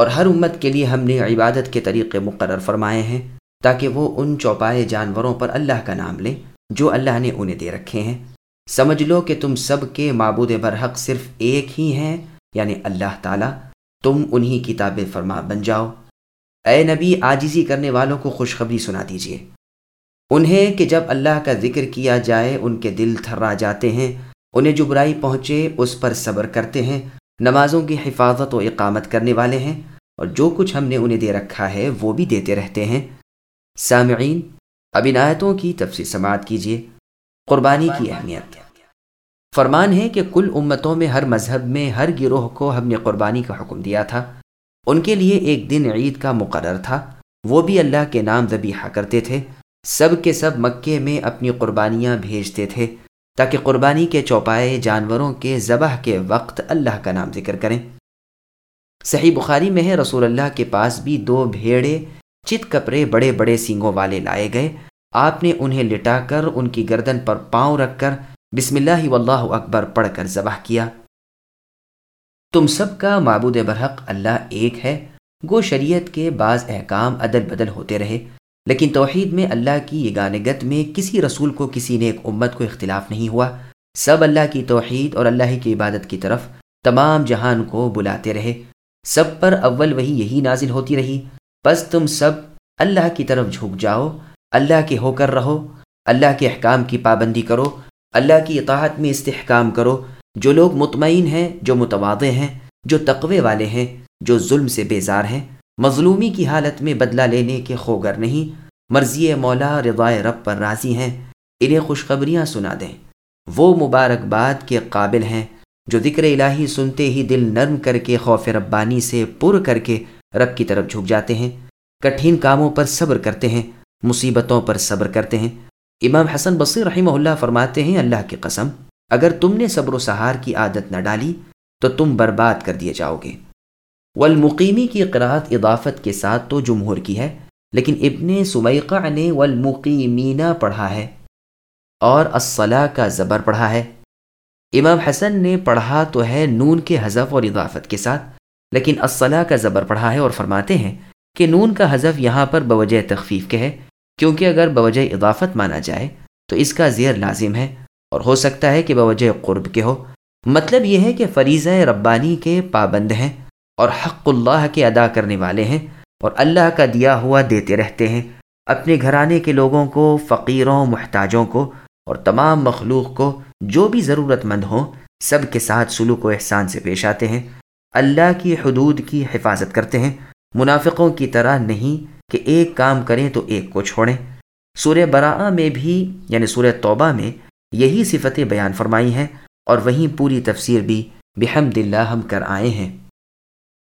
اور ہر امت کے لیے ہم نے عبادت کے طریقے مقرر فرمائے ہیں تاکہ وہ ان چوپائے جانوروں پر اللہ کا نام لیں جو اللہ نے انہیں دے رکھے ہیں۔ سمجھ لو کہ تم سب کے معبود برحق صرف ایک ہی ہیں یعنی اللہ تعالیٰ، تم انہی کتاب فرما بن جاؤ۔ اے نبی آجزی کرنے والوں کو خوشخبری سنا دیجیے انہیں کہ جب اللہ کا ذکر کیا جائے، ان کے دل تھرا جاتے ہیں، انہیں جو برائی پہنچے، اس پر صبر کرتے ہیں۔ نمازوں کی حفاظت و اقامت کرنے والے ہیں۔ اور جو کچھ ہم نے انہیں دے رکھا ہے وہ بھی دیتے رہتے ہیں۔ سامعین، اب عنایتوں کی تفصیل سماعت کیجیے۔ قربانی کی اہمیت۔ فرمان ہے کہ کل امتوں میں ہر مذہب میں ہر گروہ کو ہم نے قربانی کا حکم دیا تھا۔ ان کے لیے ایک دن عید کا مقرر تھا۔ وہ بھی اللہ کے نام ذبیحہ کرتے تھے۔ سب کے سب مکے میں اپنی قربانیاں بھیجتے تھے۔ تاکہ قربانی کے چوپائے جانوروں کے ذبح کے وقت اللہ کا نام ذکر کریں۔ صحیح بخاری میں ہے، رسول اللہ کے پاس بھی دو بھیڑے، چت کپڑے بڑے بڑے سینگوں والے لائے گئے۔ آپ نے انہیں لٹا کر ان کی گردن پر پاؤں رکھ کر بسم اللہ واللہ اکبر پڑھ کر ذبح کیا۔ تم سب کا معبود برحق اللہ ایک ہے۔ گو شریعت کے بعض احکام عدل بدل ہوتے رہے، لیکن توحید میں اللہ کی یگانگت میں کسی رسول کو کسی نے ایک امت کو اختلاف نہیں ہوا۔ سب اللہ کی توحید اور اللہ کی عبادت کی طرف تمام جہان کو بلاتے رہے۔ سب پر اول وہی یہی نازل ہوتی رہی۔ بس تم سب اللہ کی طرف جھک جاؤ، اللہ کے ہو کر رہو، اللہ کے احکام کی پابندی کرو، اللہ کی اطاعت میں استحکام کرو۔ جو لوگ مطمئن ہیں، جو متوادے ہیں، جو تقوے والے ہیں، جو ظلم سے بیزار ہیں، مظلومی کی حالت میں بدلہ لینے کے خوگر نہیں۔ مرضی مولا رضائے رب پر راضی ہیں، انہیں خوشخبریاں سنا دیں۔ وہ مبارکباد کے قابل ہیں۔ جو ذکر الہی سنتے ہی دل نرم کر کے خوف ربانی سے پر کر کے رب کی طرف جھک جاتے ہیں، کٹھن کاموں پر صبر کرتے ہیں، مصیبتوں پر صبر کرتے ہیں۔ امام حسن بصیر رحمہ اللہ فرماتے ہیں، اللہ کی قسم، اگر تم نے صبر و سہار کی عادت نہ ڈالی، تو تم برباد کر دیے جاؤ گے۔ والمقیمی کی قرآت اضافت کے ساتھ تو جمہور کی ہے، لیکن ابن سمیقہ نے والمقیمینہ پڑھا ہے اور الصلاح کا زبر پڑھا ہے۔ امام حسن نے پڑھا تو ہے نون کے حذف اور اضافت کے ساتھ، لیکن الصلاح کا زبر پڑھا ہے اور فرماتے ہیں کہ نون کا حذف یہاں پر بوجہ تخفیف کے ہے، کیونکہ اگر بوجہ اضافت مانا جائے تو اس کا زیر لازم ہے اور ہو سکتا ہے کہ بوجہ قرب کے ہو۔ مطلب یہ ہے کہ فریضہ ربانی کے پابند ہیں اور حق اللہ کے ادا کرنے والے ہیں اور اللہ کا دیا ہوا دیتے رہتے ہیں، اپنے گھرانے کے لوگوں کو، فقیروں، محتاجوں کو اور تمام مخلوق کو جو بھی ضرورت مند ہوں، سب کے ساتھ سلوک و احسان سے پیش آتے ہیں۔ اللہ کی حدود کی حفاظت کرتے ہیں۔ منافقوں کی طرح نہیں کہ ایک کام کریں تو ایک کو چھوڑیں۔ سورہ براء میں بھی یعنی سورہ توبہ میں، یہی صفتیں بیان فرمائی ہیں اور وہیں پوری تفسیر بھی بحمد اللہ ہم کر آئے ہیں۔